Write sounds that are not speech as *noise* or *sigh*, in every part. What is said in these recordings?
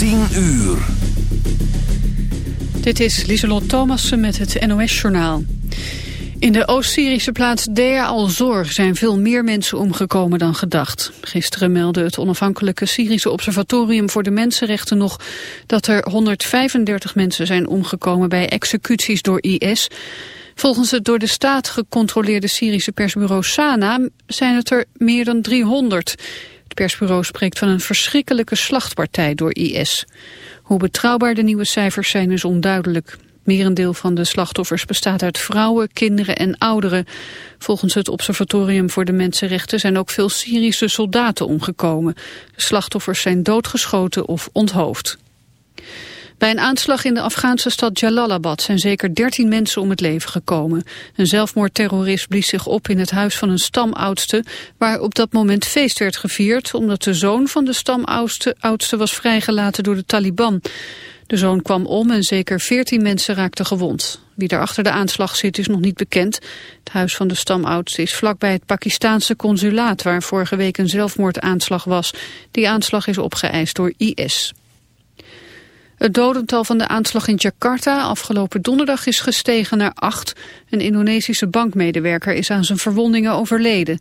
10 uur. Dit is Lieselot Thomassen met het NOS-journaal. In de Oost-Syrische plaats Deir al-Zor zijn veel meer mensen omgekomen dan gedacht. Gisteren meldde het onafhankelijke Syrische Observatorium voor de Mensenrechten nog dat er 135 mensen zijn omgekomen bij executies door IS. Volgens het door de staat gecontroleerde Syrische persbureau Sana zijn het er meer dan 300. Het persbureau spreekt van een verschrikkelijke slachtpartij door IS. Hoe betrouwbaar de nieuwe cijfers zijn is onduidelijk. Merendeel van de slachtoffers bestaat uit vrouwen, kinderen en ouderen. Volgens het Observatorium voor de Mensenrechten zijn ook veel Syrische soldaten omgekomen. De slachtoffers zijn doodgeschoten of onthoofd. Bij een aanslag in de Afghaanse stad Jalalabad zijn zeker 13 mensen om het leven gekomen. Een zelfmoordterrorist blies zich op in het huis van een stamoudste... waar op dat moment feest werd gevierd... omdat de zoon van de stamoudste was vrijgelaten door de Taliban. De zoon kwam om en zeker 14 mensen raakten gewond. Wie er achter de aanslag zit is nog niet bekend. Het huis van de stamoudste is vlakbij het Pakistaanse consulaat... waar vorige week een zelfmoordaanslag was. Die aanslag is opgeëist door IS. Het dodental van de aanslag in Jakarta afgelopen donderdag is gestegen naar acht. Een Indonesische bankmedewerker is aan zijn verwondingen overleden.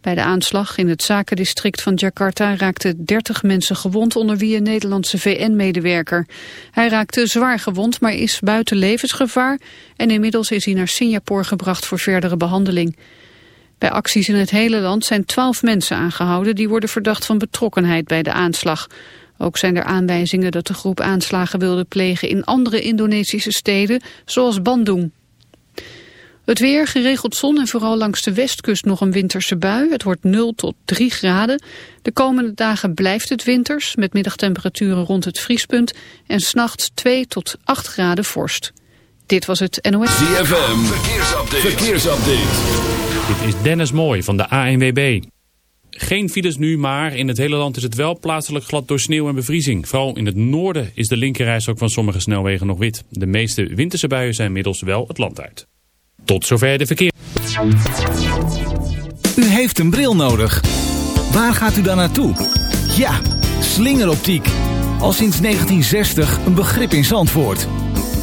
Bij de aanslag in het zakendistrict van Jakarta raakten 30 mensen gewond onder wie een Nederlandse VN-medewerker. Hij raakte zwaar gewond, maar is buiten levensgevaar en inmiddels is hij naar Singapore gebracht voor verdere behandeling. Bij acties in het hele land zijn 12 mensen aangehouden die worden verdacht van betrokkenheid bij de aanslag. Ook zijn er aanwijzingen dat de groep aanslagen wilde plegen in andere Indonesische steden, zoals Bandung. Het weer, geregeld zon en vooral langs de westkust nog een winterse bui. Het wordt 0 tot 3 graden. De komende dagen blijft het winters, met middagtemperaturen rond het vriespunt... en s'nachts 2 tot 8 graden vorst. Dit was het NOS. ZFM, verkeersupdate. verkeersupdate. Dit is Dennis Mooi van de ANWB. Geen files nu, maar in het hele land is het wel plaatselijk glad door sneeuw en bevriezing. Vooral in het noorden is de linkerreis ook van sommige snelwegen nog wit. De meeste winterse buien zijn inmiddels wel het land uit. Tot zover de verkeer. U heeft een bril nodig. Waar gaat u dan naartoe? Ja, slingeroptiek. Al sinds 1960 een begrip in Zandvoort.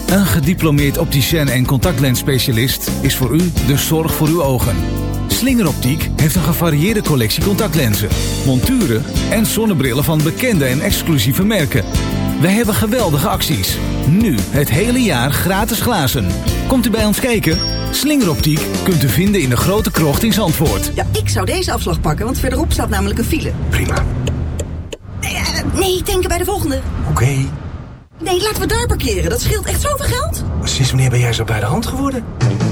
Een gediplomeerd opticien en contactlensspecialist is voor u de zorg voor uw ogen. Slingeroptiek heeft een gevarieerde collectie contactlenzen, monturen en zonnebrillen van bekende en exclusieve merken. Wij hebben geweldige acties. Nu het hele jaar gratis glazen. Komt u bij ons kijken? Slingeroptiek kunt u vinden in de grote krocht in Zandvoort. Ja, ik zou deze afslag pakken, want verderop staat namelijk een file. Prima. Nee, uh, nee denken bij de volgende. Oké. Nee, laten we daar parkeren. Dat scheelt echt zoveel geld. Sinds wanneer ben jij zo bij de hand geworden?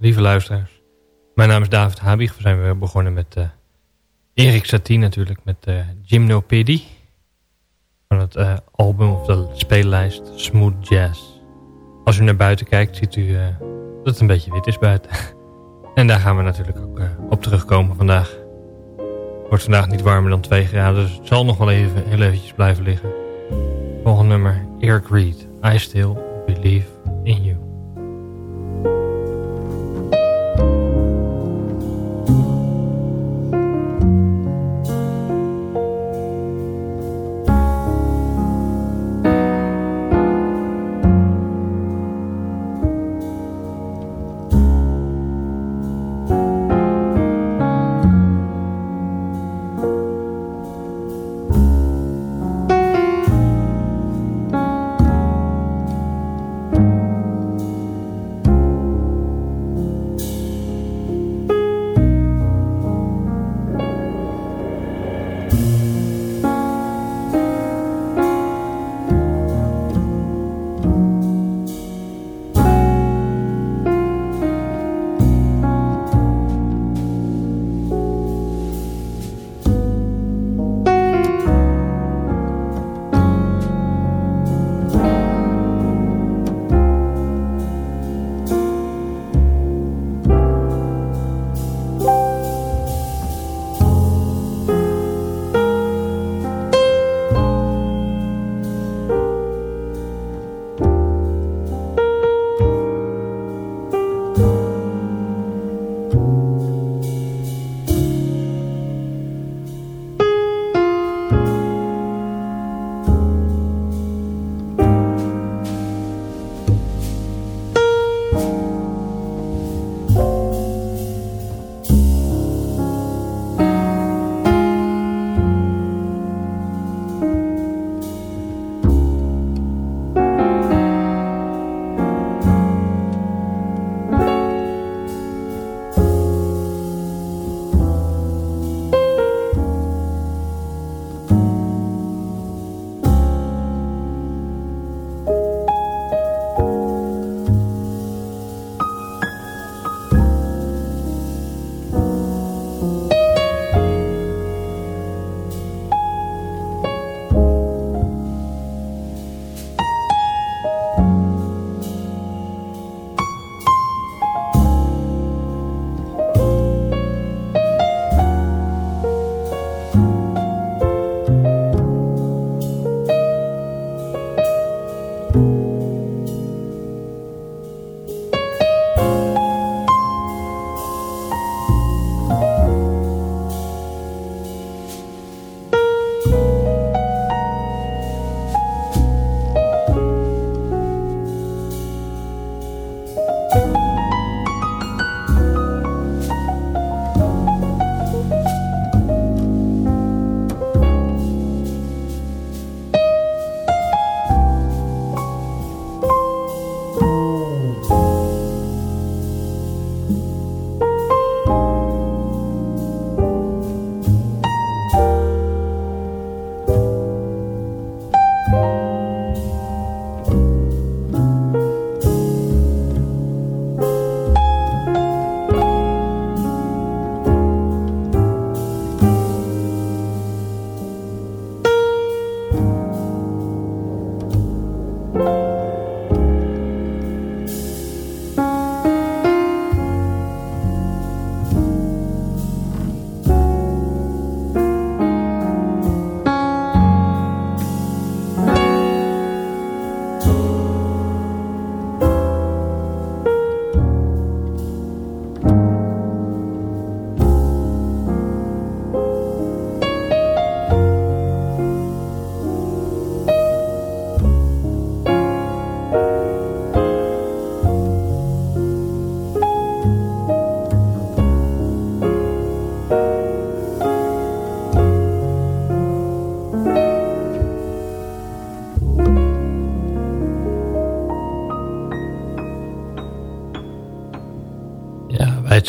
Lieve luisteraars. Mijn naam is David Habig. We zijn weer begonnen met uh, Erik Satie natuurlijk, met uh, Gymnopedie. Van het uh, album of de speellijst Smooth Jazz. Als u naar buiten kijkt, ziet u dat het een beetje wit is buiten. *laughs* en daar gaan we natuurlijk ook op terugkomen vandaag. Het wordt vandaag niet warmer dan 2 graden, dus het zal nog wel even heel eventjes blijven liggen. Volgende nummer, Eric Reed. I Still Believe in You.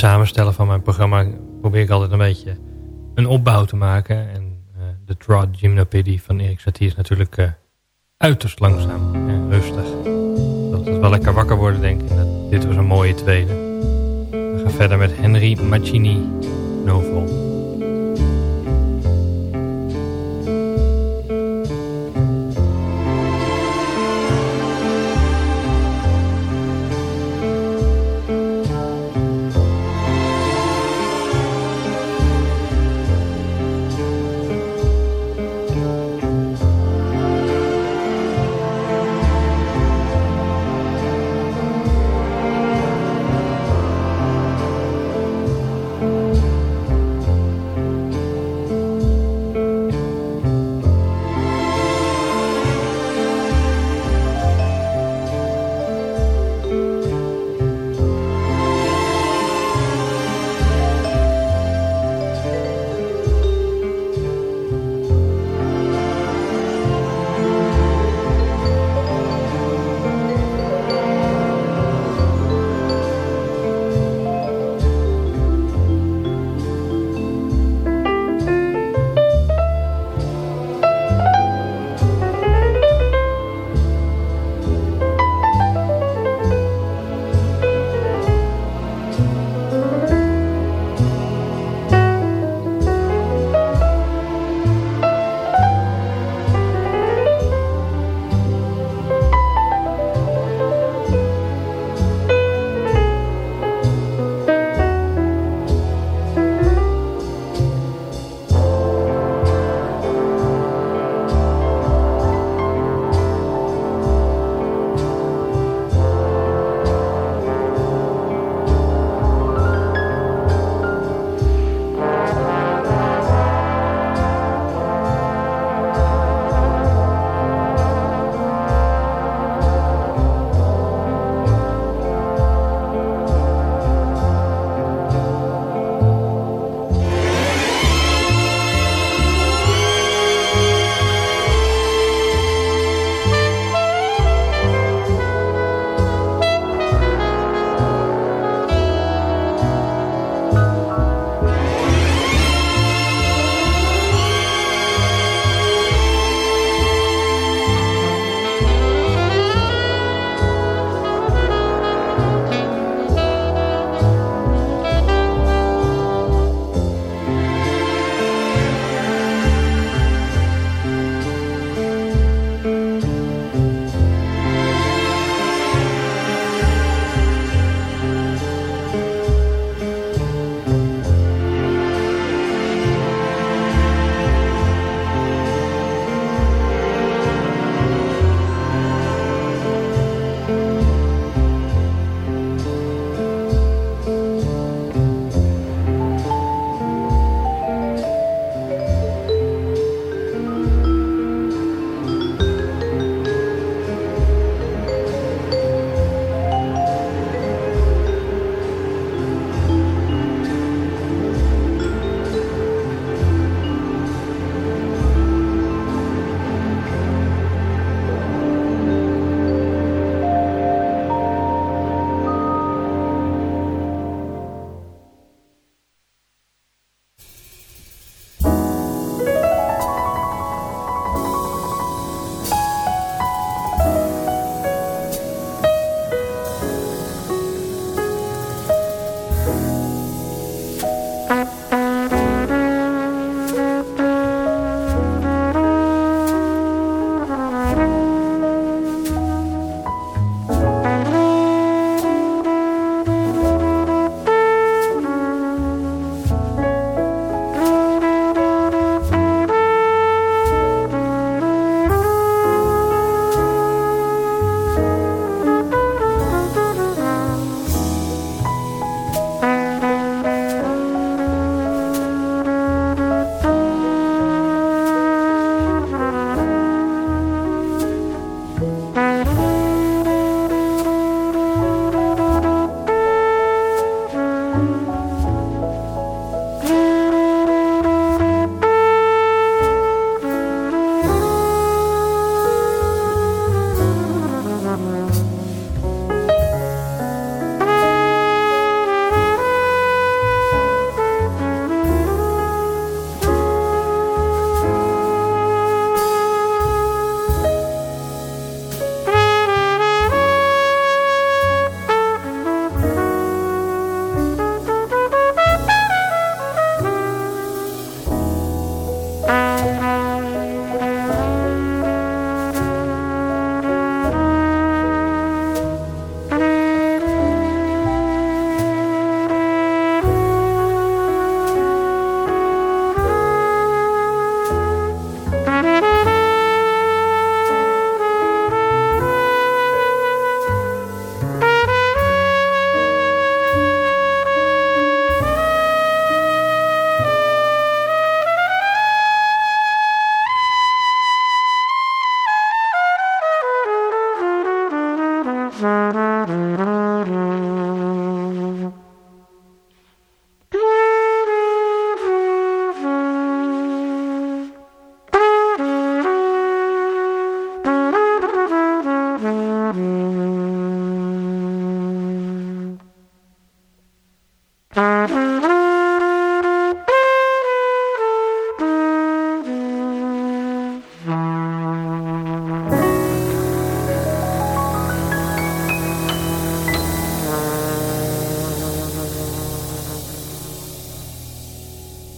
Samenstellen van mijn programma probeer ik altijd een beetje een opbouw te maken. En uh, de Trot Gymnopedie van Erik Satie is natuurlijk uh, uiterst langzaam en rustig. Dat het wel lekker wakker worden denk ik. Dit was een mooie tweede. we verder met Henry Mancini Novel.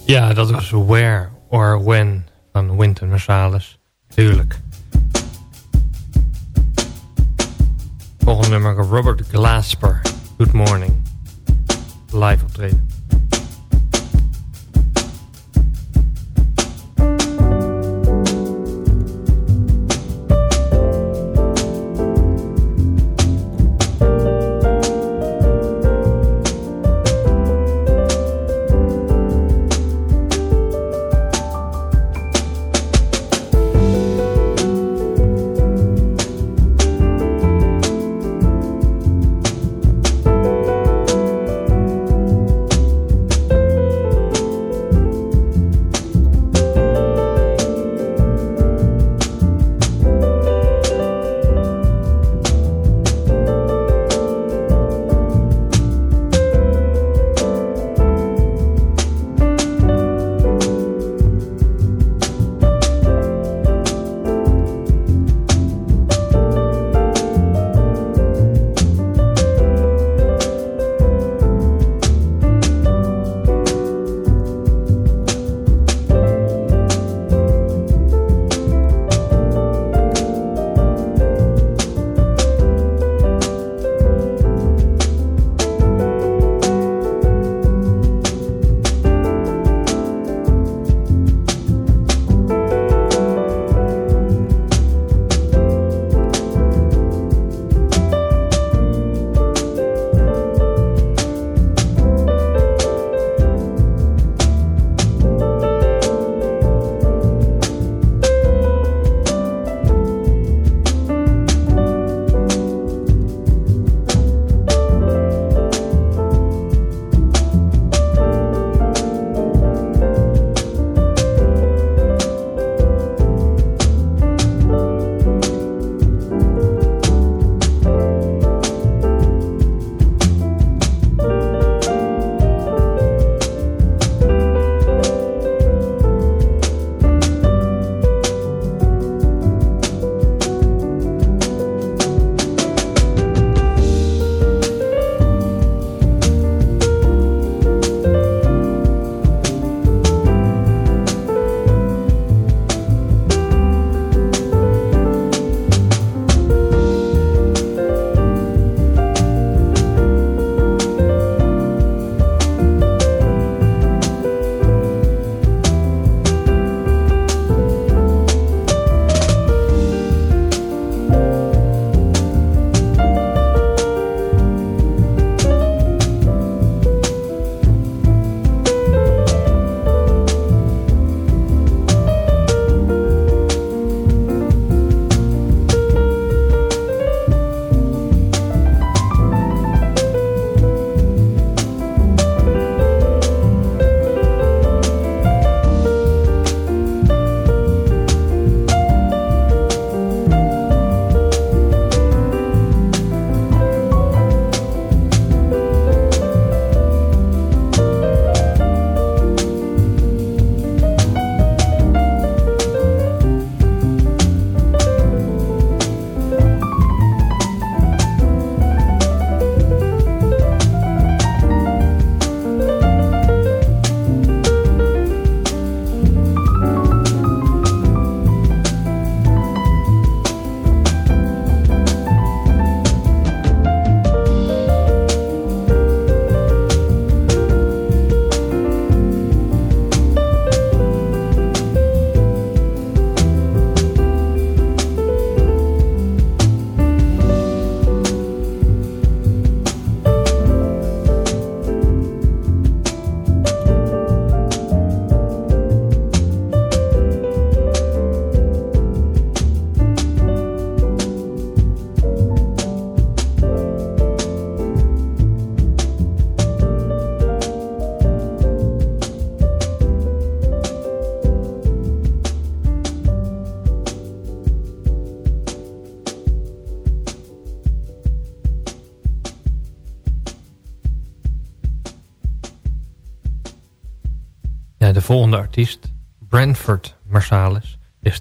Ja, dat was Where or When van Wynton Marsalis. Tuurlijk. Volgende nummer Robert Glasper. Good Morning. Live optreden.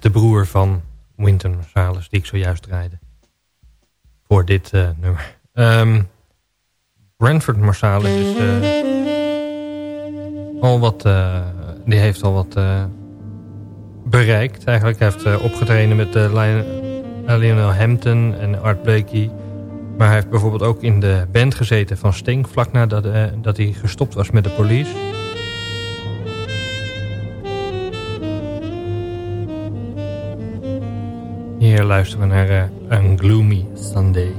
De broer van Winton Marsalis, die ik zojuist draaide. Voor dit uh, nummer. Um, Brentford Marsalis is uh, al wat, uh, die heeft al wat bereikt. Eigenlijk hij heeft opgetreden met Lionel Hampton en Art Blakey. Maar hij heeft bijvoorbeeld ook in de band gezeten van Sting... vlak nadat dat hij gestopt was met de police. Hier luisteren naar uh, een Gloomy Sunday.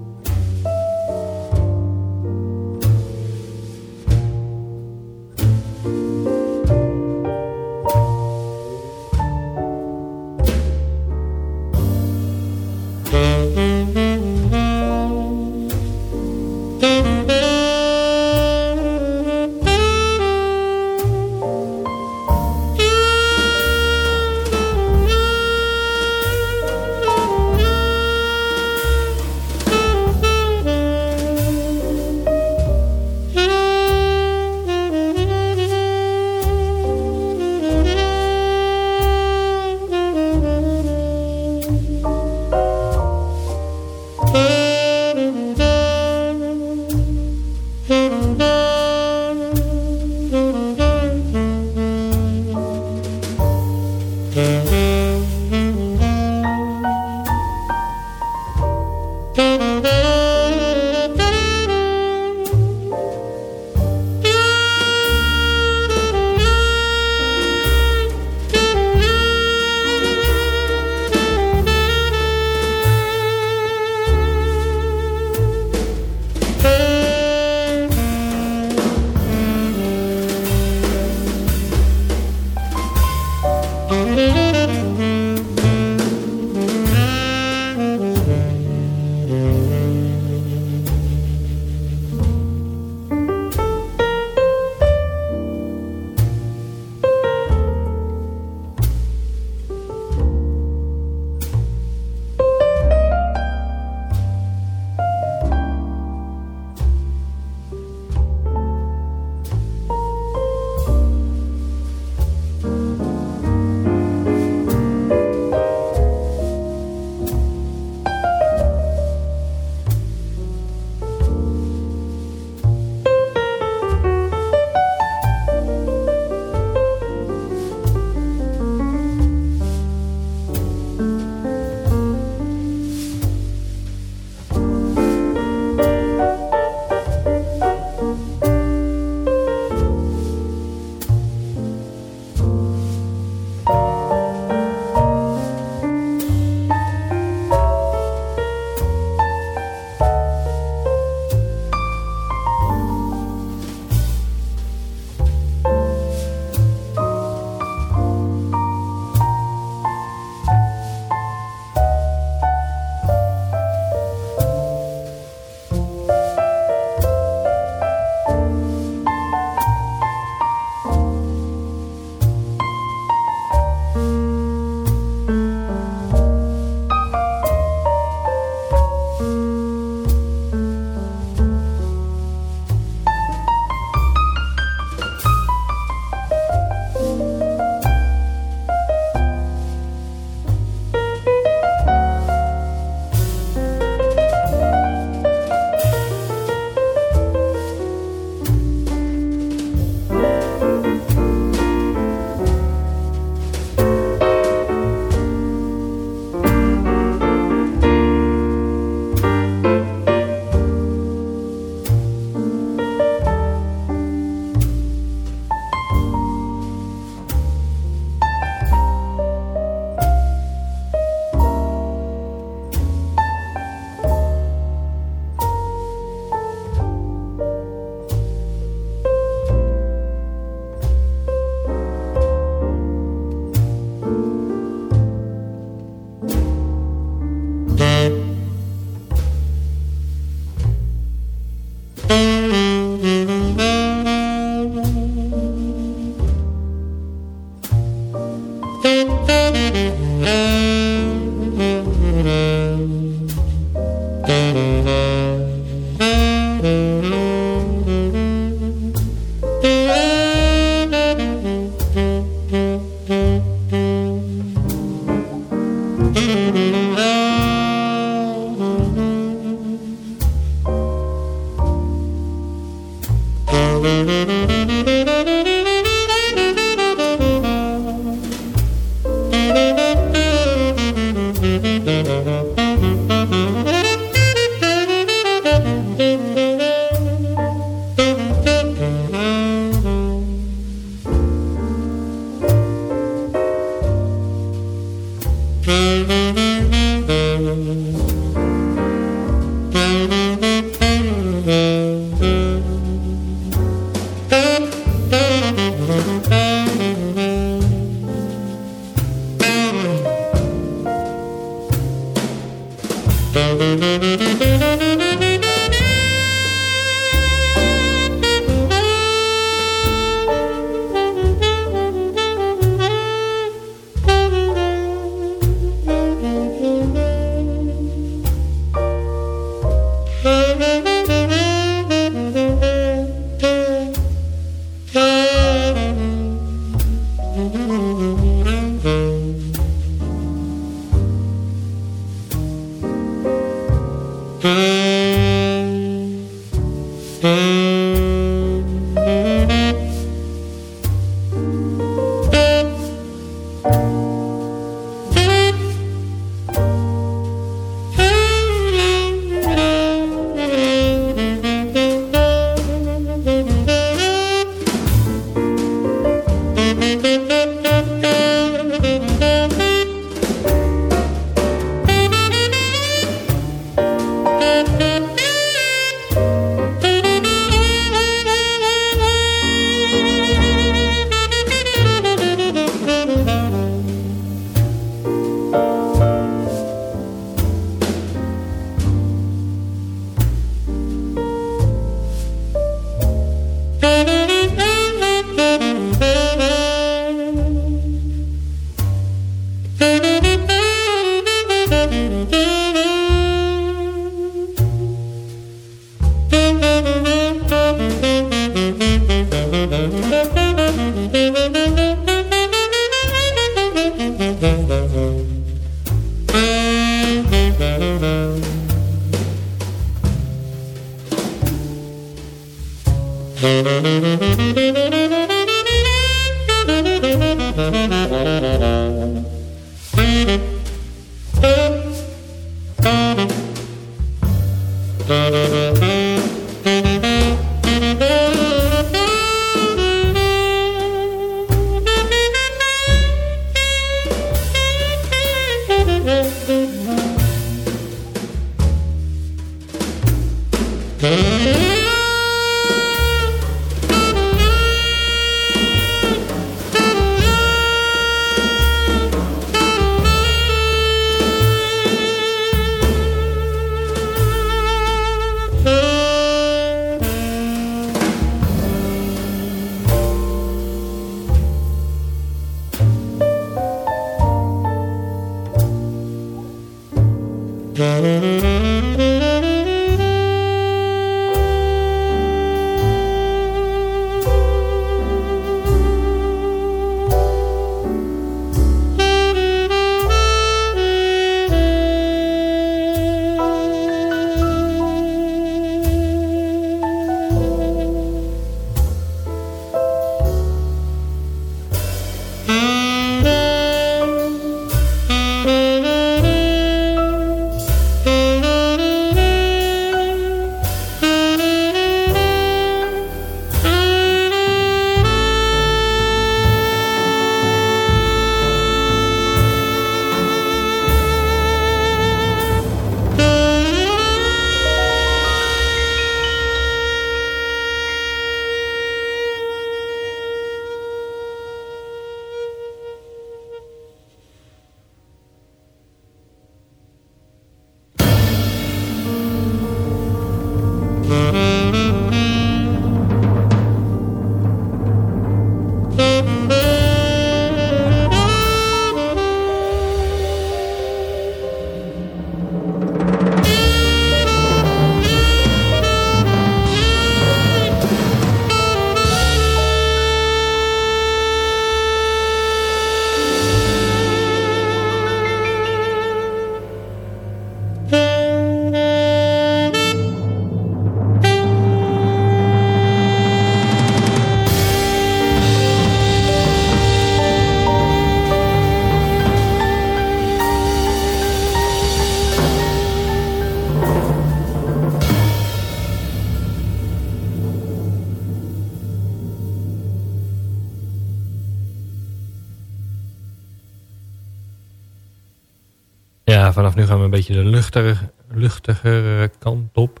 Beetje de luchtigere kant op.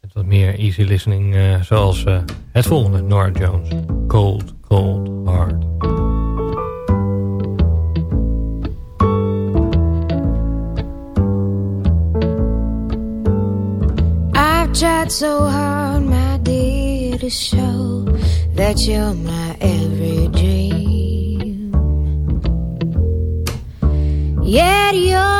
Met wat meer easy listening, uh, zoals uh, het volgende, Nora Jones. Cold, Cold Heart. I've tried so hard, my dear, to show that you're my every dream. Yet you're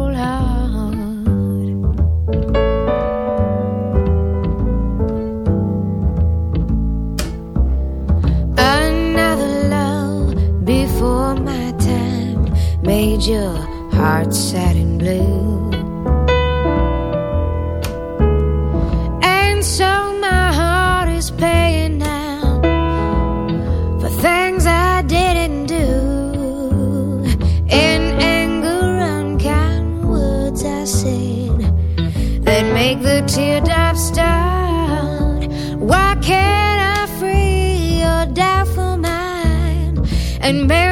your heart sad and blue. And so my heart is paying now for things I didn't do. In anger, unkind words I said that make the teardrops start. Why can't I free your doubtful mind and melt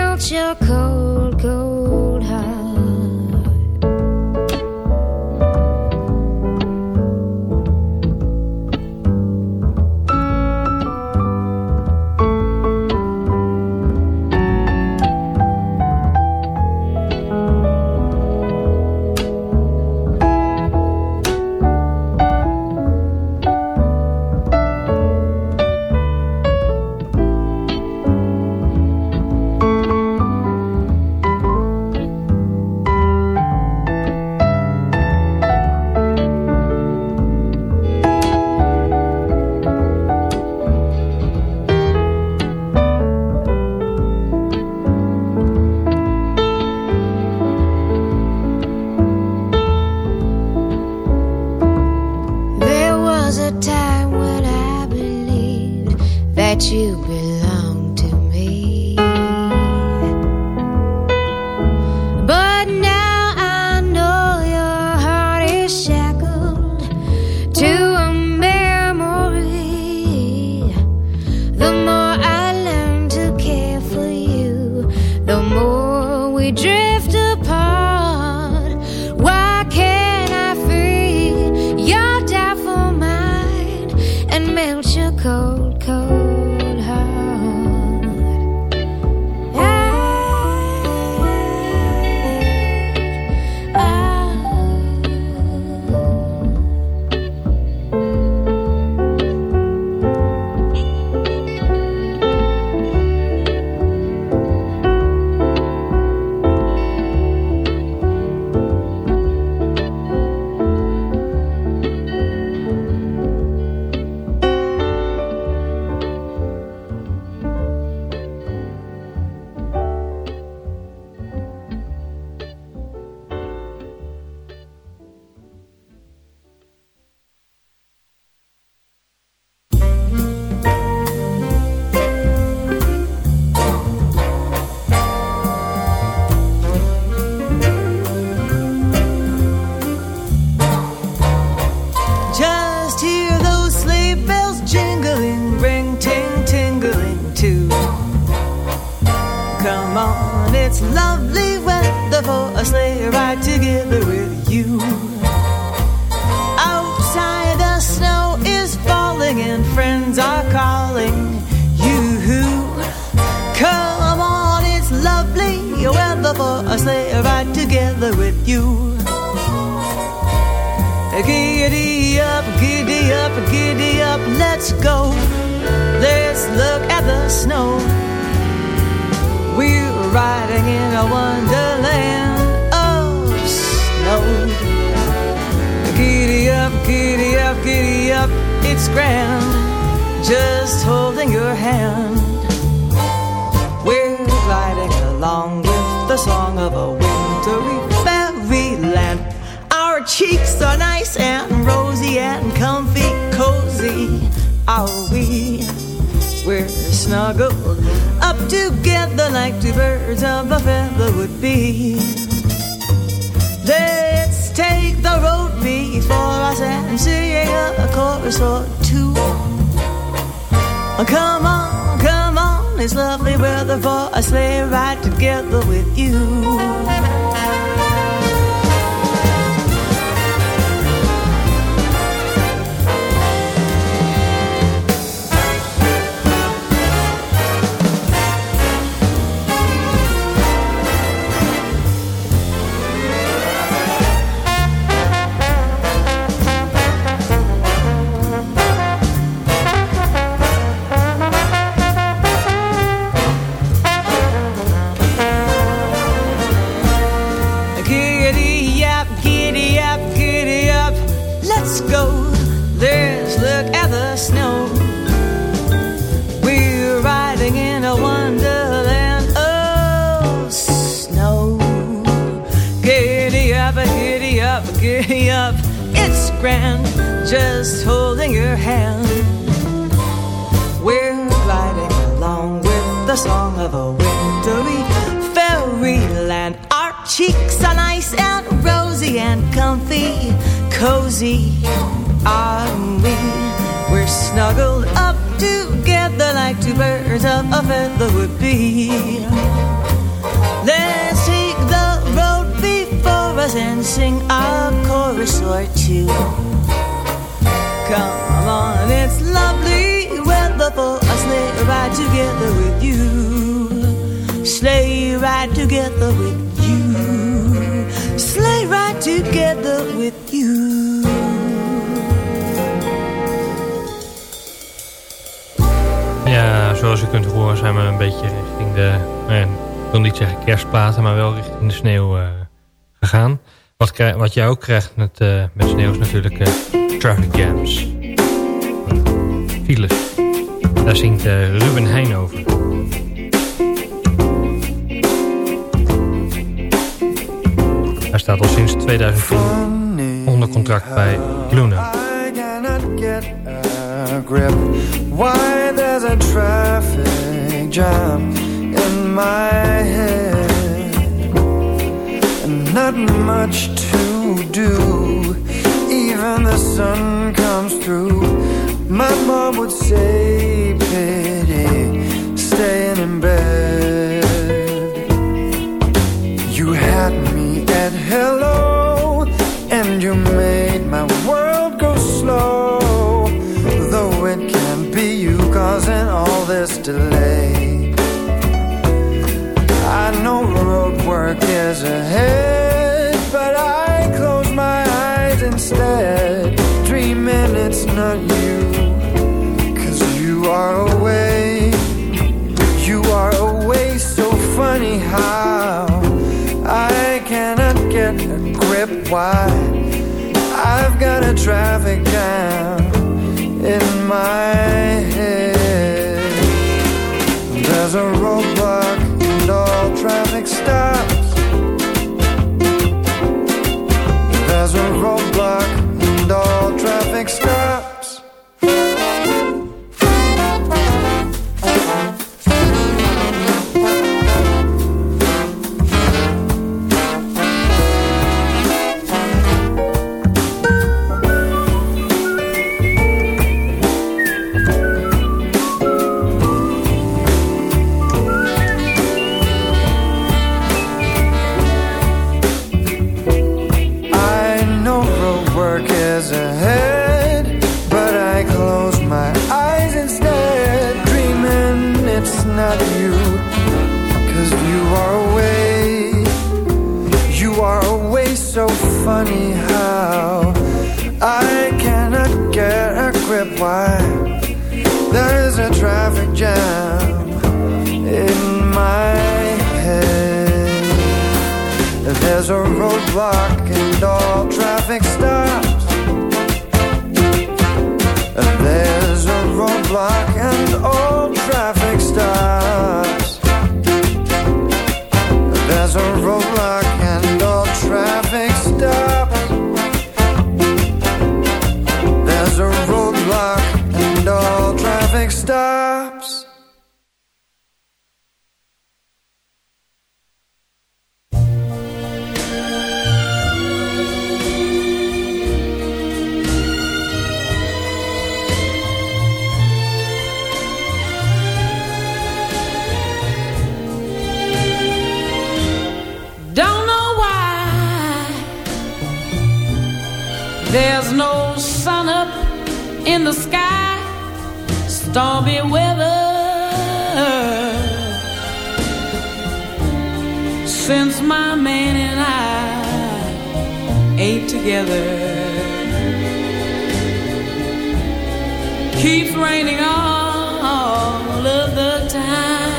Are nice and rosy and comfy, cozy. Are we? We're snuggled up together like two birds of a feather would be. Let's take the road before us and sing a chorus or two. Oh, come on, come on, it's lovely weather for a sleigh ride together with you. Cozy. Are ah, we? We're snuggled up together like two birds of a feather would be. Let's take the road before us and sing a chorus or two. Come on, it's lovely weather for a sleigh ride together with you. Sleigh ride together zoals u kunt horen zijn we een beetje richting de... eh, ik wil niet zeggen kerstplaten, maar wel richting de sneeuw eh, gegaan. Wat, krij- wat jij ook krijgt met, eh, met sneeuw is natuurlijk eh, traffic jams. Files. Daar zingt Ruben Heijn over. Hij staat al sinds 2010 onder contract bij Luna. There's a traffic jam in my head, and not much to do. Even the sun comes through. My mom would say, pity, staying in bed. You had me at hello, and you this delay. I know road work is ahead, but I close my eyes instead, dreaming it's not you. Cause you are away, you are away, so funny how I cannot get a grip. Why? I've got a traffic jam in my head. There's a roadblock and all traffic stops. Since my man and I ain't together, keeps raining all of the time.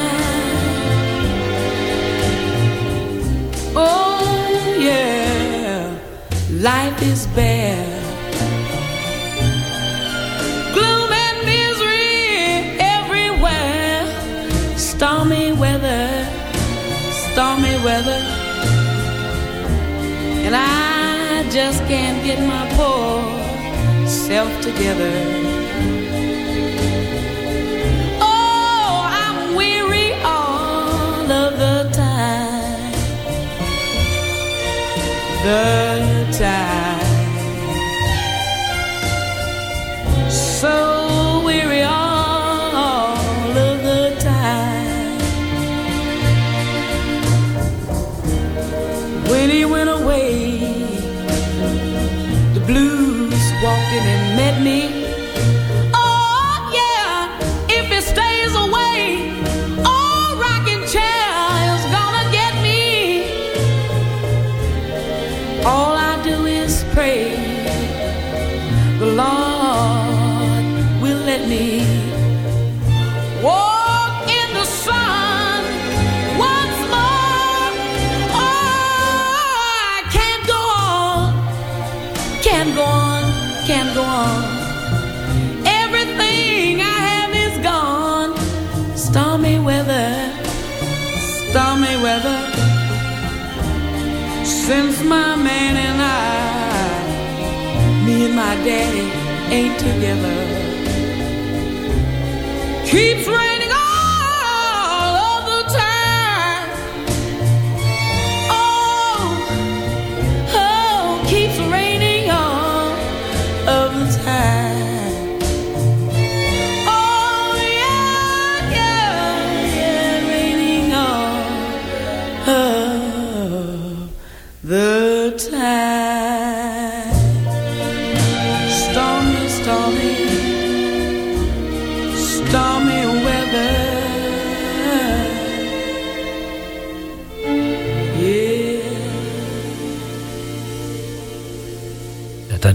Oh yeah, life is bare. Weather. And I just can't get my poor self together. Oh, I'm weary all of the time the time. And met me. And my daddy ain't together. keeps raining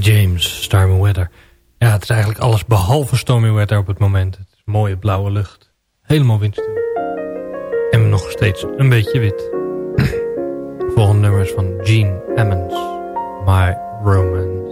James, Stormy Weather. Ja, het is eigenlijk alles behalve Stormy Weather op het moment. Het is mooie blauwe lucht. Helemaal windstil. En nog steeds een beetje wit. *clears throat* Volgende nummer is van Gene Emmons. My Romance.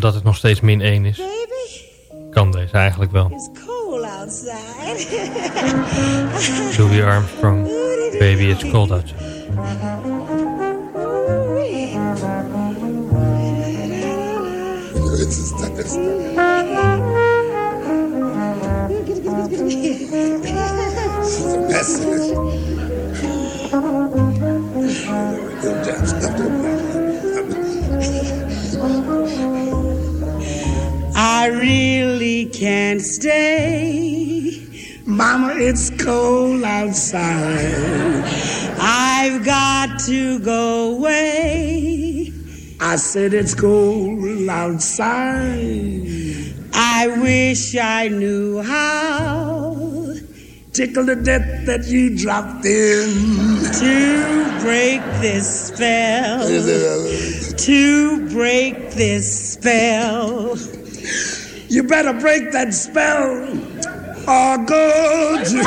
Omdat het nog steeds min 1 is, kan deze eigenlijk wel. It's cold outside. Louis Armstrong, Baby It's Cold Outside. I really can't stay. Mama, it's cold outside. I've got to go away. I said it's cold outside. I wish I knew how. Tickle the death that you dropped in. To break this spell. *laughs* to break this spell. You better break that spell or go to.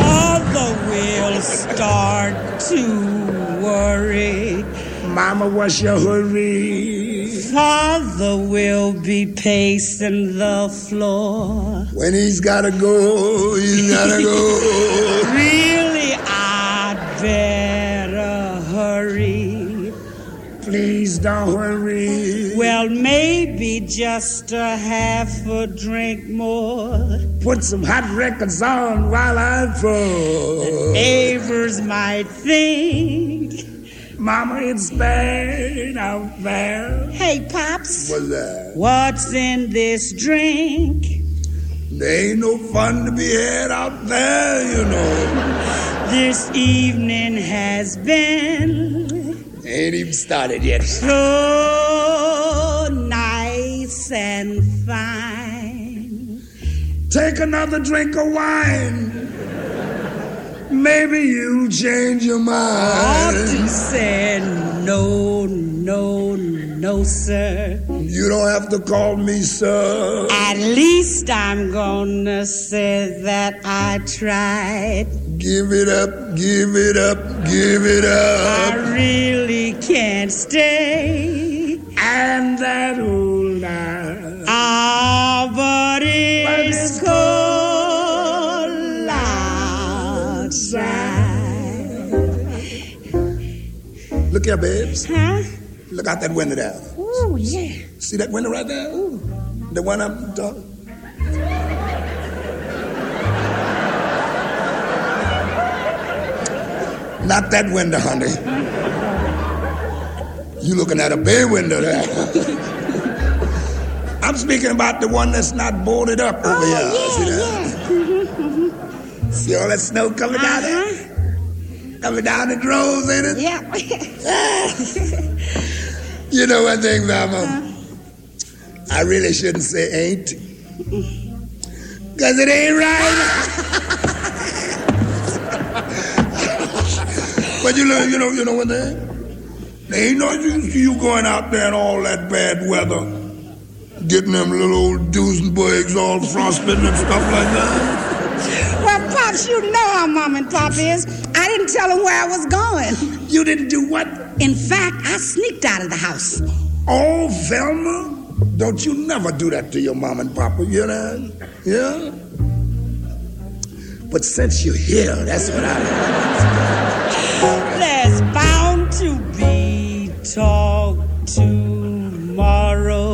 Mother will start to worry. Mama, what's your hurry? Father will be pacing the floor. When he's gotta go, he's gotta go. *laughs* really, Please don't hurry. Well, maybe just a half a drink more. Put some hot records on while I. The neighbors might think. Mama, it's bad out there. Hey, Pops. What's uh, that? What's in this drink? There ain't no fun to be had out there, you know. This evening has been. Ain't even started yet. So nice and fine. Take another drink of wine. Maybe you'll change your mind. Ought said no, no, no, sir. You don't have to call me sir. At least I'm gonna say that I tried. Give it up, give it up, give it up. I really can't stay. And that old eye. Here, babes. Huh? Look out that window there. Ooh, yeah. See that window right there? Ooh. The one I'm talking. Not that window, honey. You looking at a bay window there. *laughs* I'm speaking about the one that's not boarded up over Oh, here. yeah, See that? See all that snow coming down there? Coming down the groves, ain't it? Yeah. *laughs* You know one thing, Mama? I really shouldn't say ain't. Because it ain't right. *laughs* but you know, you know, you know what they There ain't no use you going out there in all that bad weather, getting them little old Duesenbergs all frostbitten and stuff like that. You know how Mom and Pop is. I didn't tell them where I was going. You didn't do what? In fact, I sneaked out of the house. Oh, Velma, don't you never do that to your mom and papa, you know? Yeah? But since you're here, that's what I. *laughs* There's bound to be talk tomorrow.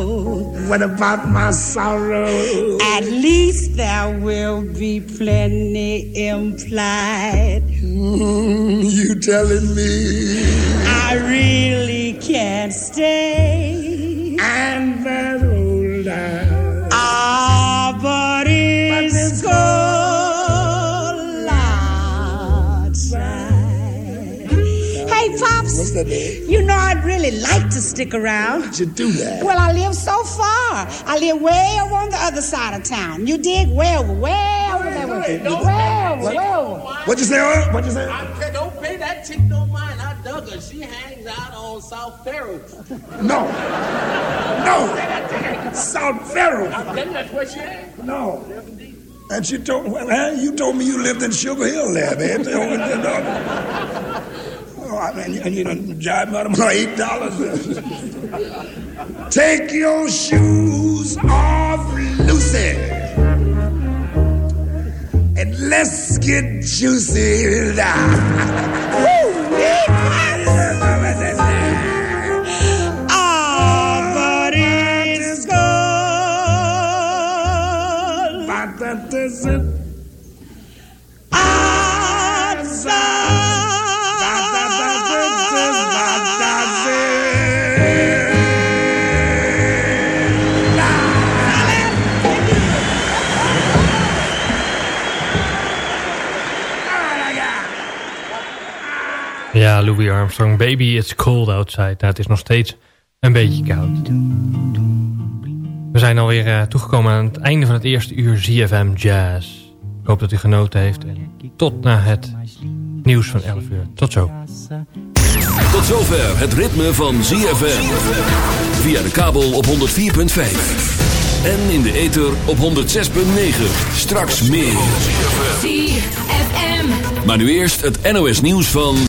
What about my sorrow? At least there will be plenty implied. Mm, you telling me? I really can't stay. And that old eye. Ah, but it's cold outside. Hey, Pops. What's that, babe? You know I'd really like to stick around. Would You do that. Well, I live so far. I live way over on the other side of town. You dig? Way over, way over there. Way over, way over. What'd you say, Earl? What'd you say? I don't pay that chick no mind. I dug her. She hangs out on South Ferro. No. No. South Ferro. I'm telling you, that's where she hangs. No. And she told, well, huh? you told me you lived in Sugar Hill there, man. Oh, and, and you done jive me for eight dollars. Take your shoes off, Lucy, and let's get juicy *laughs* Ja, Louis Armstrong, Baby, it's cold outside. Nou, het is nog steeds een beetje koud. We zijn alweer uh, toegekomen aan het einde van het eerste uur ZFM Jazz. Ik hoop dat u genoten heeft. En tot na het nieuws van 11 uur. Tot zo. Tot zover het ritme van ZFM. Via de kabel op 104.5. En in de ether op 106.9. Straks meer. ZFM. Maar nu eerst het NOS nieuws van...